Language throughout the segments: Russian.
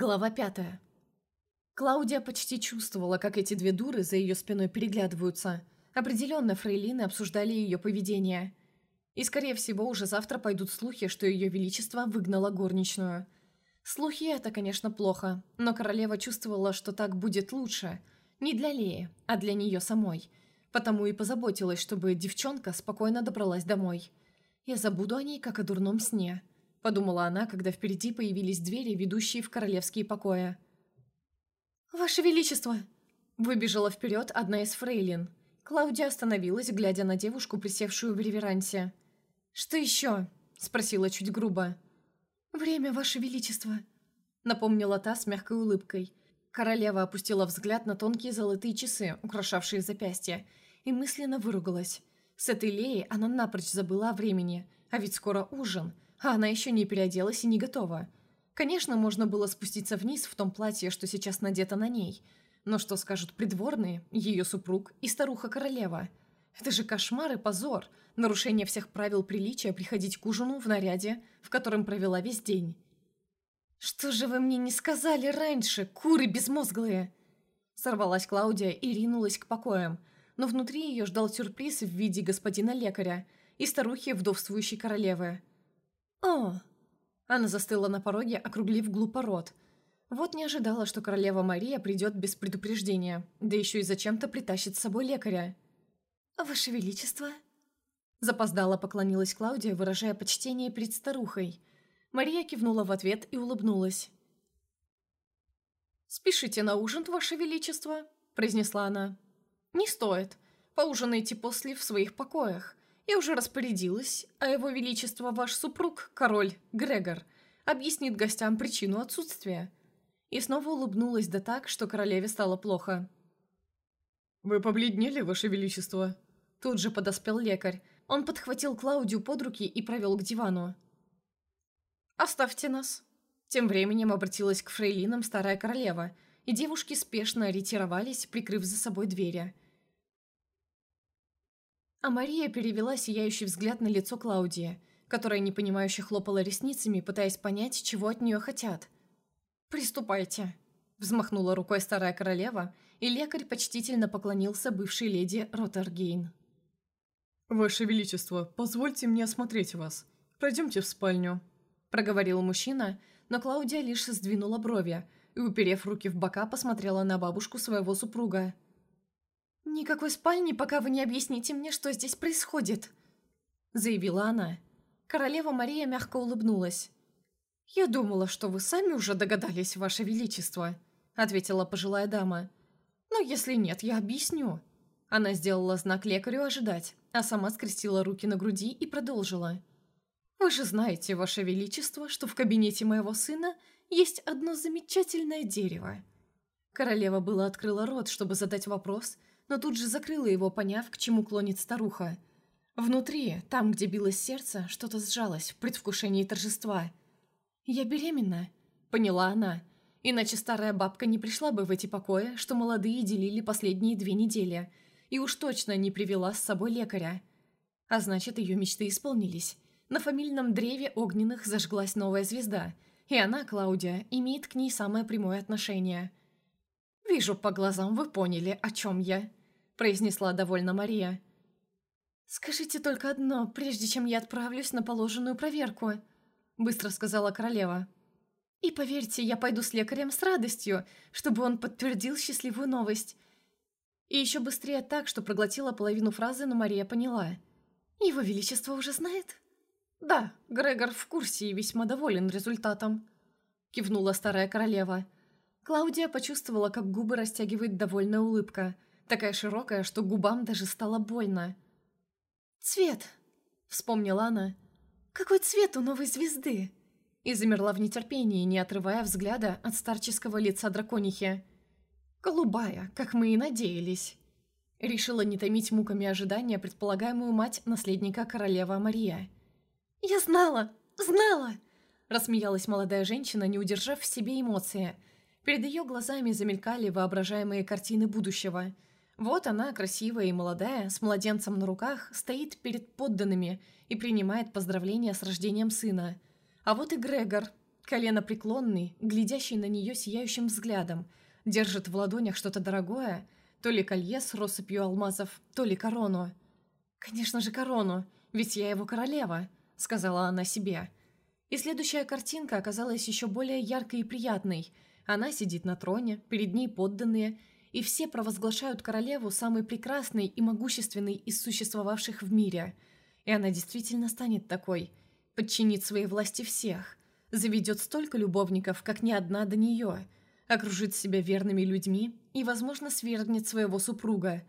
Глава пятая. Клаудия почти чувствовала, как эти две дуры за ее спиной переглядываются. Определенно, фрейлины обсуждали ее поведение. И, скорее всего, уже завтра пойдут слухи, что ее величество выгнало горничную. Слухи – это, конечно, плохо, но королева чувствовала, что так будет лучше. Не для Леи, а для нее самой. Потому и позаботилась, чтобы девчонка спокойно добралась домой. Я забуду о ней, как о дурном сне –— подумала она, когда впереди появились двери, ведущие в королевские покои. «Ваше Величество!» Выбежала вперед одна из фрейлин. Клаудия остановилась, глядя на девушку, присевшую в реверансе. «Что еще?» — спросила чуть грубо. «Время, Ваше Величество!» — напомнила та с мягкой улыбкой. Королева опустила взгляд на тонкие золотые часы, украшавшие запястье, и мысленно выругалась. С этой Леей она напрочь забыла о времени, а ведь скоро ужин — а она еще не переоделась и не готова. Конечно, можно было спуститься вниз в том платье, что сейчас надето на ней. Но что скажут придворные, ее супруг и старуха-королева? Это же кошмар и позор, нарушение всех правил приличия приходить к ужину в наряде, в котором провела весь день. «Что же вы мне не сказали раньше, куры безмозглые?» Сорвалась Клаудия и ринулась к покоям, но внутри ее ждал сюрприз в виде господина лекаря и старухи вдовствующей королевы. «О!» Она застыла на пороге, округлив глупо рот. Вот не ожидала, что королева Мария придет без предупреждения, да еще и зачем-то притащит с собой лекаря. «Ваше Величество!» Запоздала поклонилась Клаудия, выражая почтение перед старухой. Мария кивнула в ответ и улыбнулась. «Спешите на ужин, Ваше Величество», — произнесла она. «Не стоит. Поужинайте после в своих покоях. Я уже распорядилась, а его величество ваш супруг, король Грегор, объяснит гостям причину отсутствия». И снова улыбнулась да так, что королеве стало плохо. «Вы побледнели, ваше величество?» Тут же подоспел лекарь. Он подхватил Клаудию под руки и провел к дивану. «Оставьте нас». Тем временем обратилась к фрейлинам старая королева, и девушки спешно ретировались, прикрыв за собой двери – а Мария перевела сияющий взгляд на лицо Клаудии, которая непонимающе хлопала ресницами, пытаясь понять, чего от нее хотят. «Приступайте», — взмахнула рукой старая королева, и лекарь почтительно поклонился бывшей леди Ротаргейн. «Ваше Величество, позвольте мне осмотреть вас. Пройдемте в спальню», — проговорил мужчина, но Клаудия лишь сдвинула брови и, уперев руки в бока, посмотрела на бабушку своего супруга. «Никакой спальни, пока вы не объясните мне, что здесь происходит», — заявила она. Королева Мария мягко улыбнулась. «Я думала, что вы сами уже догадались, Ваше Величество», — ответила пожилая дама. «Но если нет, я объясню». Она сделала знак лекарю ожидать, а сама скрестила руки на груди и продолжила. «Вы же знаете, Ваше Величество, что в кабинете моего сына есть одно замечательное дерево». Королева была открыла рот, чтобы задать вопрос, но тут же закрыла его, поняв, к чему клонит старуха. Внутри, там, где билось сердце, что-то сжалось в предвкушении торжества. «Я беременна», — поняла она. Иначе старая бабка не пришла бы в эти покои, что молодые делили последние две недели, и уж точно не привела с собой лекаря. А значит, ее мечты исполнились. На фамильном древе огненных зажглась новая звезда, и она, Клаудия, имеет к ней самое прямое отношение. «Вижу по глазам, вы поняли, о чем я», произнесла довольно Мария. «Скажите только одно, прежде чем я отправлюсь на положенную проверку», быстро сказала королева. «И поверьте, я пойду с лекарем с радостью, чтобы он подтвердил счастливую новость». И еще быстрее так, что проглотила половину фразы, но Мария поняла. «Его Величество уже знает?» «Да, Грегор в курсе и весьма доволен результатом», кивнула старая королева. Клаудия почувствовала, как губы растягивает довольная улыбка – такая широкая, что губам даже стало больно. «Цвет!» — вспомнила она. «Какой цвет у новой звезды?» И замерла в нетерпении, не отрывая взгляда от старческого лица драконихи. «Голубая, как мы и надеялись». Решила не томить муками ожидания предполагаемую мать наследника королева Мария. «Я знала! Знала!» Рассмеялась молодая женщина, не удержав в себе эмоции. Перед ее глазами замелькали воображаемые картины будущего – вот она, красивая и молодая, с младенцем на руках, стоит перед подданными и принимает поздравления с рождением сына. А вот и Грегор. колено преклонный, глядящий на нее сияющим взглядом, держит в ладонях что-то дорогое, то ли колье с россыпью алмазов, то ли корону. «Конечно же корону, ведь я его королева», — сказала она себе. И следующая картинка оказалась еще более яркой и приятной. Она сидит на троне, перед ней подданные, и все провозглашают королеву самой прекрасной и могущественной из существовавших в мире. И она действительно станет такой, подчинит своей власти всех, заведет столько любовников, как ни одна до нее, окружит себя верными людьми и, возможно, свергнет своего супруга.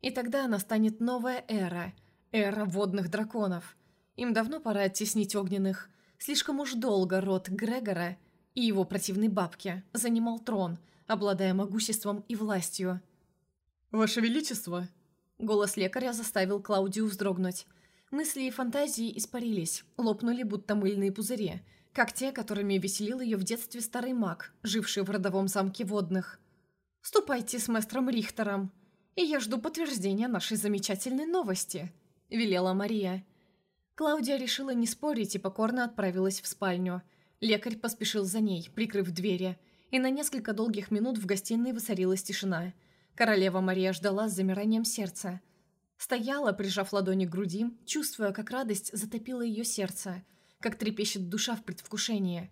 И тогда она станет новая эра, эра водных драконов. Им давно пора оттеснить огненных, Слишком уж долго род Грегора и его противной бабки занимал трон, обладая могуществом и властью. «Ваше Величество!» Голос лекаря заставил Клаудию вздрогнуть. Мысли и фантазии испарились, лопнули будто мыльные пузыри, как те, которыми веселил ее в детстве старый маг, живший в родовом замке водных. «Ступайте с мастером Рихтером, и я жду подтверждения нашей замечательной новости», — велела Мария. Клаудия решила не спорить и покорно отправилась в спальню. Лекарь поспешил за ней, прикрыв двери, и на несколько долгих минут в гостиной воцарилась тишина. Королева Мария ждала с замиранием сердца. Стояла, прижав ладони к груди, чувствуя, как радость затопила ее сердце, как трепещет душа в предвкушении.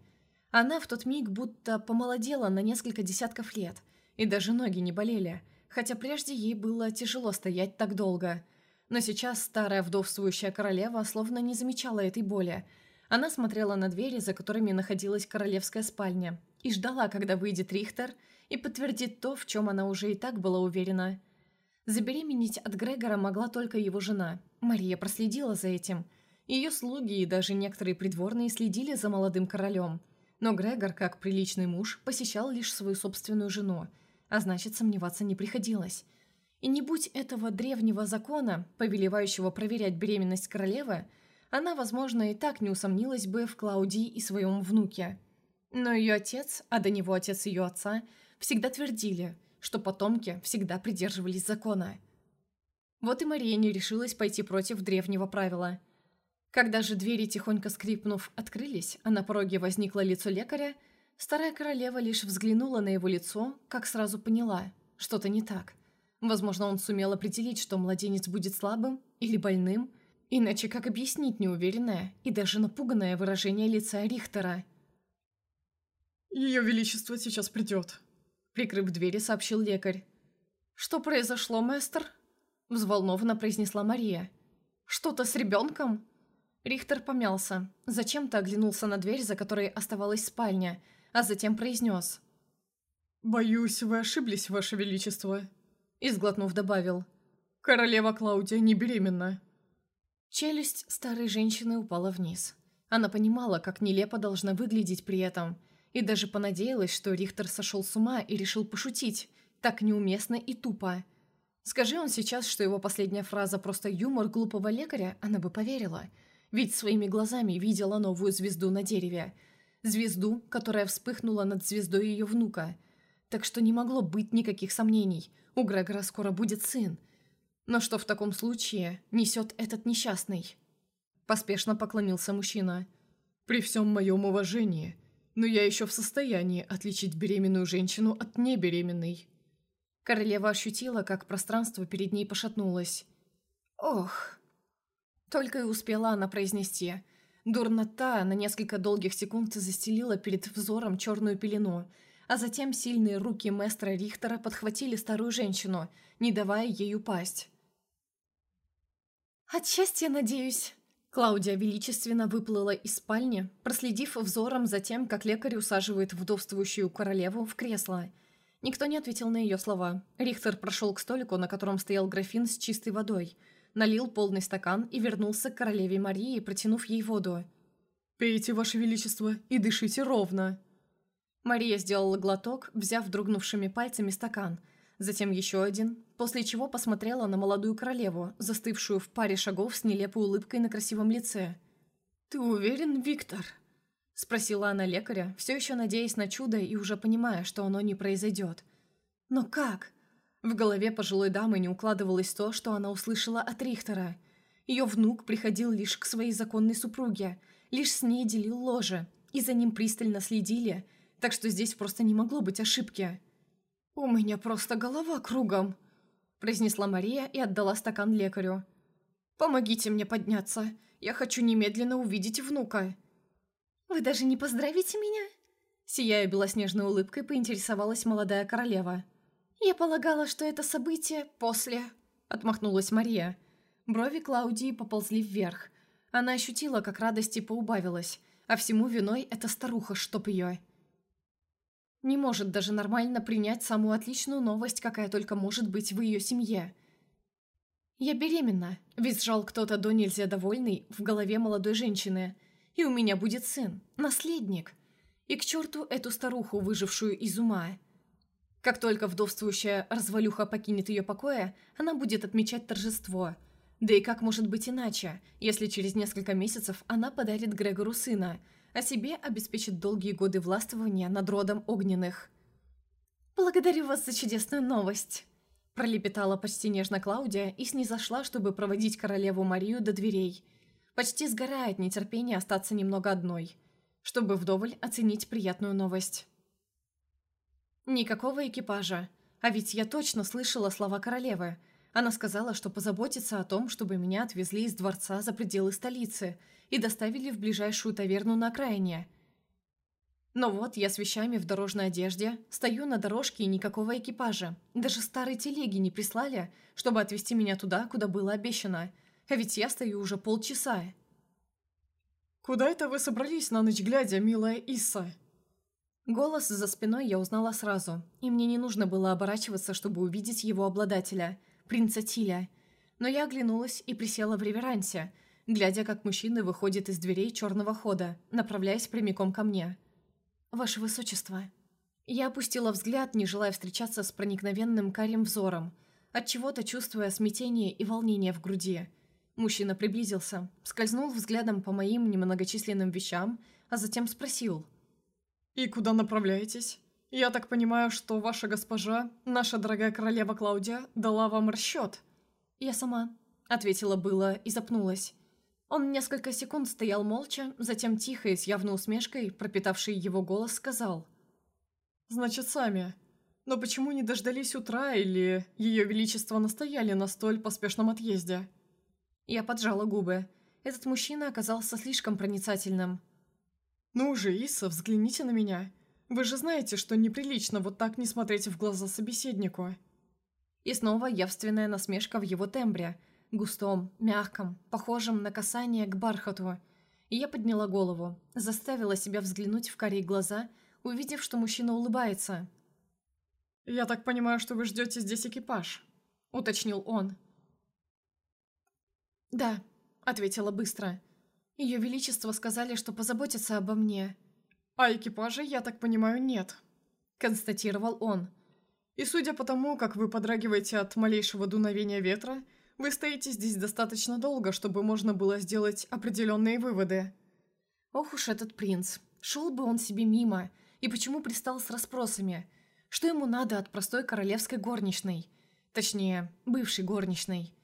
Она в тот миг будто помолодела на несколько десятков лет, и даже ноги не болели, хотя прежде ей было тяжело стоять так долго – но сейчас старая вдовствующая королева словно не замечала этой боли. Она смотрела на двери, за которыми находилась королевская спальня, и ждала, когда выйдет Рихтер и подтвердит то, в чем она уже и так была уверена. Забеременеть от Грегора могла только его жена. Мария проследила за этим. Ее слуги и даже некоторые придворные следили за молодым королем. Но Грегор, как приличный муж, посещал лишь свою собственную жену, а значит, сомневаться не приходилось. И не будь этого древнего закона, повелевающего проверять беременность королевы, она, возможно, и так не усомнилась бы в Клаудии и своем внуке. Но ее отец, а до него отец ее отца, всегда твердили, что потомки всегда придерживались закона. Вот и Мария не решилась пойти против древнего правила. Когда же двери, тихонько скрипнув, открылись, а на пороге возникло лицо лекаря, старая королева лишь взглянула на его лицо, как сразу поняла, что-то не так – Возможно, он сумел определить, что младенец будет слабым или больным, иначе как объяснить неуверенное и даже напуганное выражение лица Рихтера? «Ее Величество сейчас придет», — прикрыв двери, сообщил лекарь. «Что произошло, мэстер?» — взволнованно произнесла Мария. «Что-то с ребенком?» Рихтер помялся, зачем-то оглянулся на дверь, за которой оставалась спальня, а затем произнес. «Боюсь, вы ошиблись, Ваше Величество» и, сглотнув, добавил. «Королева Клаудия не беременна». Челюсть старой женщины упала вниз. Она понимала, как нелепо должна выглядеть при этом, и даже понадеялась, что Рихтер сошел с ума и решил пошутить, так неуместно и тупо. Скажи он сейчас, что его последняя фраза просто юмор глупого лекаря, она бы поверила. Ведь своими глазами видела новую звезду на дереве. Звезду, которая вспыхнула над звездой ее внука. Так что не могло быть никаких сомнений – у Грегора скоро будет сын. Но что в таком случае несет этот несчастный? Поспешно поклонился мужчина. «При всем моем уважении, но я еще в состоянии отличить беременную женщину от небеременной». Королева ощутила, как пространство перед ней пошатнулось. «Ох!» Только и успела она произнести. Дурнота на несколько долгих секунд застелила перед взором черную пелену, а затем сильные руки мэстра Рихтера подхватили старую женщину, не давая ей упасть. «От счастья, надеюсь!» Клаудия величественно выплыла из спальни, проследив взором за тем, как лекарь усаживает вдовствующую королеву в кресло. Никто не ответил на ее слова. Рихтер прошел к столику, на котором стоял графин с чистой водой, налил полный стакан и вернулся к королеве Марии, протянув ей воду. «Пейте, ваше величество, и дышите ровно!» Мария сделала глоток, взяв дрогнувшими пальцами стакан, затем еще один, после чего посмотрела на молодую королеву, застывшую в паре шагов с нелепой улыбкой на красивом лице. «Ты уверен, Виктор?» – спросила она лекаря, все еще надеясь на чудо и уже понимая, что оно не произойдет. «Но как?» В голове пожилой дамы не укладывалось то, что она услышала от Рихтера. Ее внук приходил лишь к своей законной супруге, лишь с ней делил ложе – и за ним пристально следили, так что здесь просто не могло быть ошибки. «У меня просто голова кругом», – произнесла Мария и отдала стакан лекарю. «Помогите мне подняться. Я хочу немедленно увидеть внука». «Вы даже не поздравите меня?» Сияя белоснежной улыбкой, поинтересовалась молодая королева. «Я полагала, что это событие после...» Отмахнулась Мария. Брови Клаудии поползли вверх. Она ощутила, как радости поубавилась, а всему виной эта старуха, чтоб ее. Не может даже нормально принять самую отличную новость, какая только может быть в ее семье. «Я беременна», – визжал кто-то до нельзя довольный в голове молодой женщины. «И у меня будет сын, наследник. И к черту эту старуху, выжившую из ума». Как только вдовствующая развалюха покинет ее покоя, она будет отмечать торжество. Да и как может быть иначе, если через несколько месяцев она подарит Грегору сына, а себе обеспечит долгие годы властвования над родом огненных. «Благодарю вас за чудесную новость», – пролепетала почти нежно Клаудия и снизошла, чтобы проводить королеву Марию до дверей. Почти сгорает нетерпение остаться немного одной, чтобы вдоволь оценить приятную новость. Никакого экипажа. А ведь я точно слышала слова королевы. Она сказала, что позаботится о том, чтобы меня отвезли из дворца за пределы столицы и доставили в ближайшую таверну на окраине. Но вот я с вещами в дорожной одежде, стою на дорожке и никакого экипажа. Даже старой телеги не прислали, чтобы отвезти меня туда, куда было обещано. А ведь я стою уже полчаса. «Куда это вы собрались на ночь глядя, милая Исса?» Голос за спиной я узнала сразу, и мне не нужно было оборачиваться, чтобы увидеть его обладателя, принца Тиля. Но я оглянулась и присела в реверансе, глядя, как мужчина выходит из дверей черного хода, направляясь прямиком ко мне. «Ваше Высочество». Я опустила взгляд, не желая встречаться с проникновенным карим взором, от чего то чувствуя смятение и волнение в груди. Мужчина приблизился, скользнул взглядом по моим немногочисленным вещам, а затем спросил – «И куда направляетесь? Я так понимаю, что ваша госпожа, наша дорогая королева Клаудия, дала вам расчет?» «Я сама», — ответила было и запнулась. Он несколько секунд стоял молча, затем тихо и с явной усмешкой, пропитавший его голос, сказал. «Значит, сами. Но почему не дождались утра или Ее Величество настояли на столь поспешном отъезде?» Я поджала губы. Этот мужчина оказался слишком проницательным. «Ну же, Иса, взгляните на меня. Вы же знаете, что неприлично вот так не смотреть в глаза собеседнику». И снова явственная насмешка в его тембре, густом, мягком, похожем на касание к бархату. И я подняла голову, заставила себя взглянуть в карие глаза, увидев, что мужчина улыбается. «Я так понимаю, что вы ждете здесь экипаж», — уточнил он. «Да», — ответила быстро. Ее Величество сказали, что позаботятся обо мне». «А экипажа, я так понимаю, нет», — констатировал он. «И судя по тому, как вы подрагиваете от малейшего дуновения ветра, вы стоите здесь достаточно долго, чтобы можно было сделать определенные выводы». Ох уж этот принц. Шел бы он себе мимо. И почему пристал с расспросами? Что ему надо от простой королевской горничной? Точнее, бывшей горничной.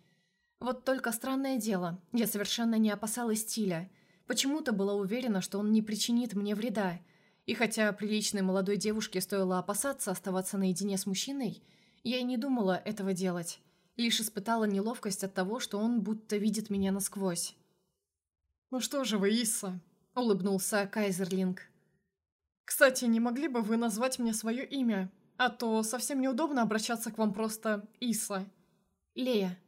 Вот только странное дело, я совершенно не опасалась стиля. Почему-то была уверена, что он не причинит мне вреда. И хотя приличной молодой девушке стоило опасаться оставаться наедине с мужчиной, я и не думала этого делать. Лишь испытала неловкость от того, что он будто видит меня насквозь. «Ну что же вы, Исса?» – улыбнулся Кайзерлинг. «Кстати, не могли бы вы назвать мне свое имя? А то совсем неудобно обращаться к вам просто Иса». «Лея»,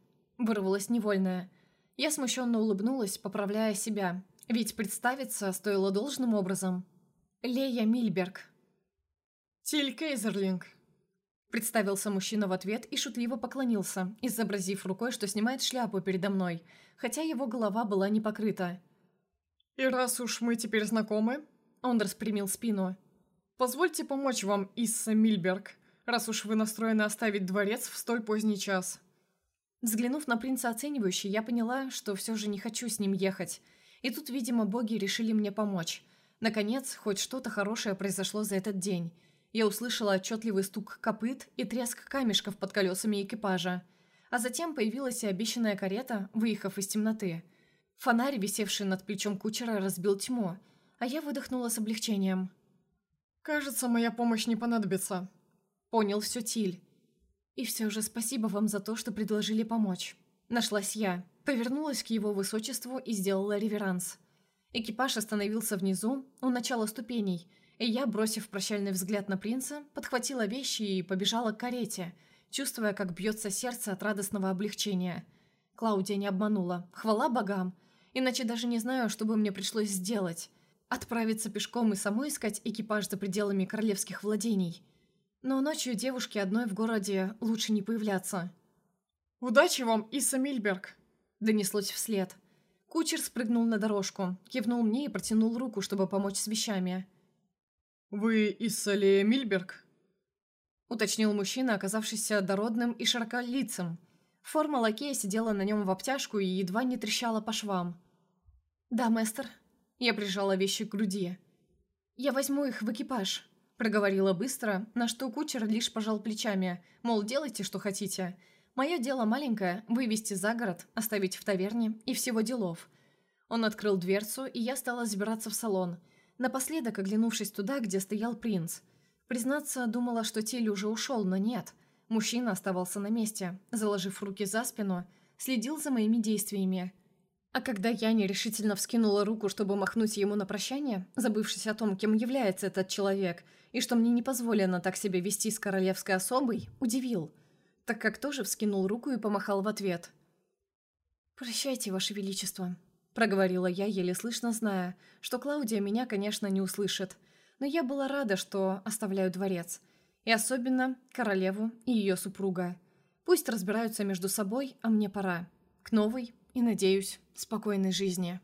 Вырвалась невольная. Я смущенно улыбнулась, поправляя себя. Ведь представиться стоило должным образом. Лея Мильберг. «Тиль Кейзерлинг», Представился мужчина в ответ и шутливо поклонился, изобразив рукой, что снимает шляпу передо мной, хотя его голова была не покрыта. «И раз уж мы теперь знакомы...» Он распрямил спину. «Позвольте помочь вам, Исса Мильберг, раз уж вы настроены оставить дворец в столь поздний час». Взглянув на принца оценивающе, я поняла, что все же не хочу с ним ехать. И тут, видимо, боги решили мне помочь. Наконец, хоть что-то хорошее произошло за этот день. Я услышала отчетливый стук копыт и треск камешков под колесами экипажа. А затем появилась и обещанная карета, выехав из темноты. Фонарь, висевший над плечом кучера, разбил тьму. а я выдохнула с облегчением. «Кажется, моя помощь не понадобится», — понял все Тиль. «И все же спасибо вам за то, что предложили помочь». Нашлась я, повернулась к его высочеству и сделала реверанс. Экипаж остановился внизу, у начала ступеней, и я, бросив прощальный взгляд на принца, подхватила вещи и побежала к карете, чувствуя, как бьется сердце от радостного облегчения. Клаудия не обманула, хвала богам, иначе даже не знаю, что бы мне пришлось сделать. Отправиться пешком и самой искать экипаж за пределами королевских владений. Но ночью девушке одной в городе лучше не появляться. «Удачи вам, Исса Мильберг!» Донеслось вслед. Кучер спрыгнул на дорожку, кивнул мне и протянул руку, чтобы помочь с вещами. «Вы Исса Лея Мильберг?» Уточнил мужчина, оказавшийся дородным и широколицым. Форма лакея сидела на нем в обтяжку и едва не трещала по швам. «Да, мэстер». Я прижала вещи к груди. «Я возьму их в экипаж», — проговорила быстро, на что кучер лишь пожал плечами, мол, делайте, что хотите. Мое дело маленькое – вывести за город, оставить в таверне и всего делов. Он открыл дверцу, и я стала забираться в салон, напоследок оглянувшись туда, где стоял принц. Признаться, думала, что Тиль уже ушел, но нет. Мужчина оставался на месте, заложив руки за спину, следил за моими действиями. А когда я нерешительно вскинула руку, чтобы махнуть ему на прощание, забывшись о том, кем является этот человек, и что мне не позволено так себя вести с королевской особой, удивил – так как тоже вскинул руку и помахал в ответ. «Прощайте, Ваше Величество», — проговорила я, еле слышно зная, что Клаудия меня, конечно, не услышит, но я была рада, что оставляю дворец, и особенно королеву и ее супруга. Пусть разбираются между собой, а мне пора. К новой и, надеюсь, спокойной жизни.